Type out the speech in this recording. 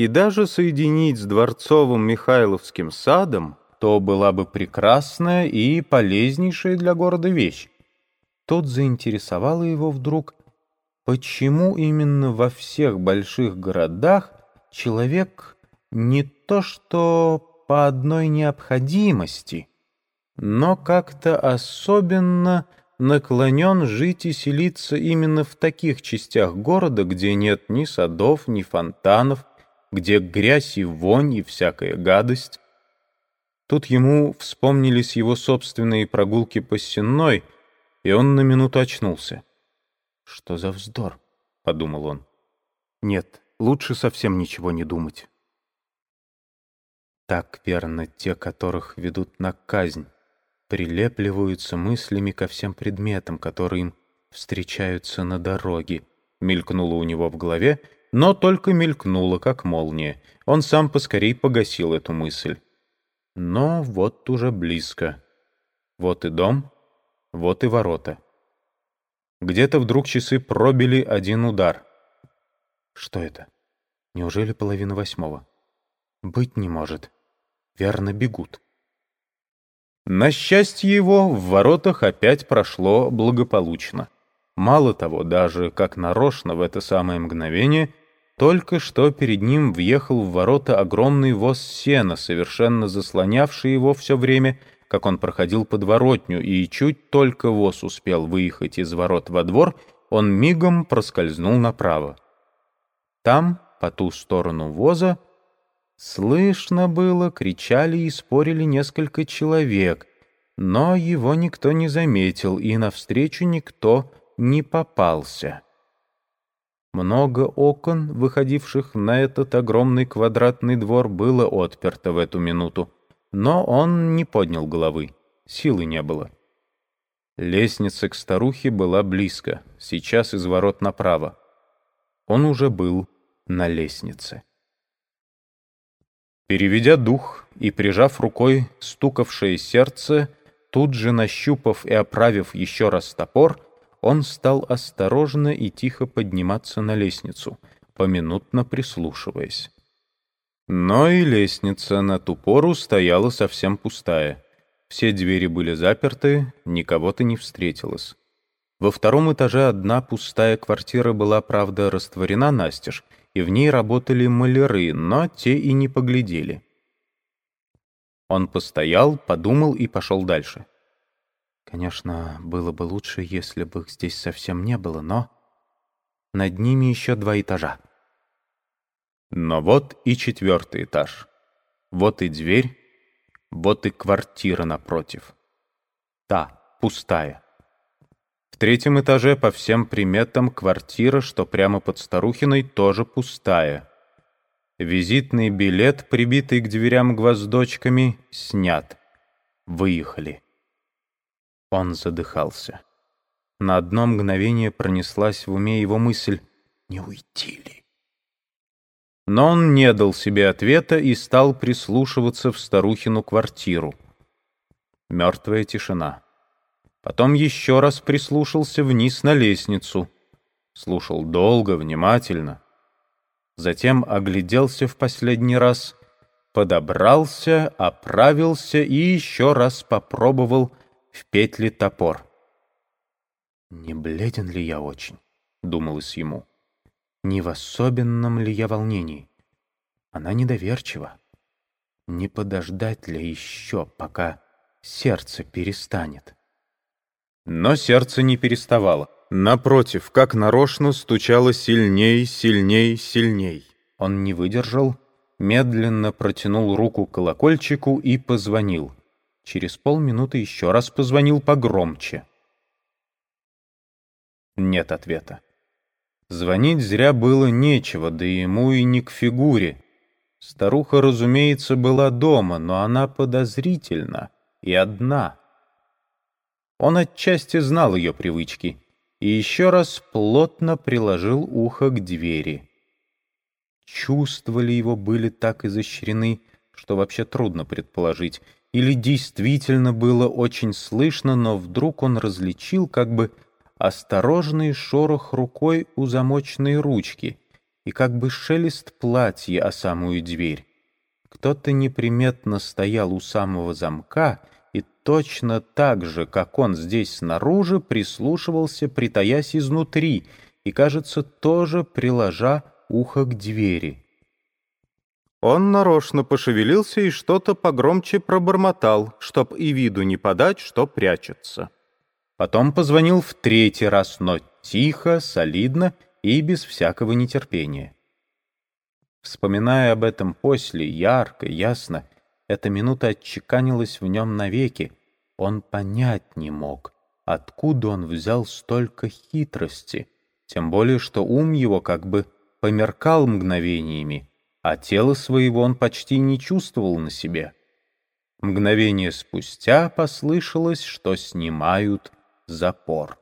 и даже соединить с дворцовым Михайловским садом, то была бы прекрасная и полезнейшая для города вещь. Тут заинтересовало его вдруг, почему именно во всех больших городах человек не то что по одной необходимости, но как-то особенно наклонен жить и селиться именно в таких частях города, где нет ни садов, ни фонтанов, где грязь и вонь и всякая гадость. Тут ему вспомнились его собственные прогулки по Сенной, и он на минуту очнулся. «Что за вздор?» — подумал он. «Нет, лучше совсем ничего не думать». Так верно те, которых ведут на казнь прилепливаются мыслями ко всем предметам, которые им встречаются на дороге. Мелькнуло у него в голове, но только мелькнуло, как молния. Он сам поскорей погасил эту мысль. Но вот уже близко. Вот и дом, вот и ворота. Где-то вдруг часы пробили один удар. Что это? Неужели половина восьмого? Быть не может. Верно, бегут. На счастье его, в воротах опять прошло благополучно. Мало того, даже как нарочно в это самое мгновение, только что перед ним въехал в ворота огромный воз сена, совершенно заслонявший его все время, как он проходил подворотню, и чуть только воз успел выехать из ворот во двор, он мигом проскользнул направо. Там, по ту сторону воза, Слышно было, кричали и спорили несколько человек, но его никто не заметил, и навстречу никто не попался. Много окон, выходивших на этот огромный квадратный двор, было отперто в эту минуту, но он не поднял головы, силы не было. Лестница к старухе была близко, сейчас из ворот направо. Он уже был на лестнице. Переведя дух и прижав рукой стукавшее сердце, тут же нащупав и оправив еще раз топор, он стал осторожно и тихо подниматься на лестницу, поминутно прислушиваясь. Но и лестница на ту пору стояла совсем пустая. Все двери были заперты, никого-то не встретилось. Во втором этаже одна пустая квартира была, правда, растворена настежь, и в ней работали маляры, но те и не поглядели. Он постоял, подумал и пошел дальше. Конечно, было бы лучше, если бы их здесь совсем не было, но... Над ними еще два этажа. Но вот и четвертый этаж. Вот и дверь, вот и квартира напротив. Та, пустая третьем этаже по всем приметам квартира, что прямо под Старухиной, тоже пустая. Визитный билет, прибитый к дверям гвоздочками, снят. Выехали. Он задыхался. На одно мгновение пронеслась в уме его мысль «Не уйти ли?». Но он не дал себе ответа и стал прислушиваться в старухину квартиру. Мертвая тишина. Потом еще раз прислушался вниз на лестницу. Слушал долго, внимательно. Затем огляделся в последний раз, подобрался, оправился и еще раз попробовал в петли топор. «Не бледен ли я очень?» — думалось ему. «Не в особенном ли я волнении? Она недоверчива. Не подождать ли еще, пока сердце перестанет?» Но сердце не переставало. Напротив, как нарочно, стучало сильней, сильней, сильней. Он не выдержал, медленно протянул руку колокольчику и позвонил. Через полминуты еще раз позвонил погромче. Нет ответа. Звонить зря было нечего, да ему и не к фигуре. Старуха, разумеется, была дома, но она подозрительна и одна — он отчасти знал ее привычки и еще раз плотно приложил ухо к двери. Чувства ли его были так изощрены, что вообще трудно предположить, или действительно было очень слышно, но вдруг он различил как бы осторожный шорох рукой у замочной ручки и как бы шелест платья о самую дверь. Кто-то неприметно стоял у самого замка и точно так же, как он здесь снаружи, прислушивался, притаясь изнутри, и, кажется, тоже приложа ухо к двери. Он нарочно пошевелился и что-то погромче пробормотал, чтоб и виду не подать, что прячется. Потом позвонил в третий раз, но тихо, солидно и без всякого нетерпения. Вспоминая об этом после, ярко, ясно, эта минута отчеканилась в нем навеки. Он понять не мог, откуда он взял столько хитрости, тем более, что ум его как бы померкал мгновениями, а тело своего он почти не чувствовал на себе. Мгновение спустя послышалось, что снимают запор.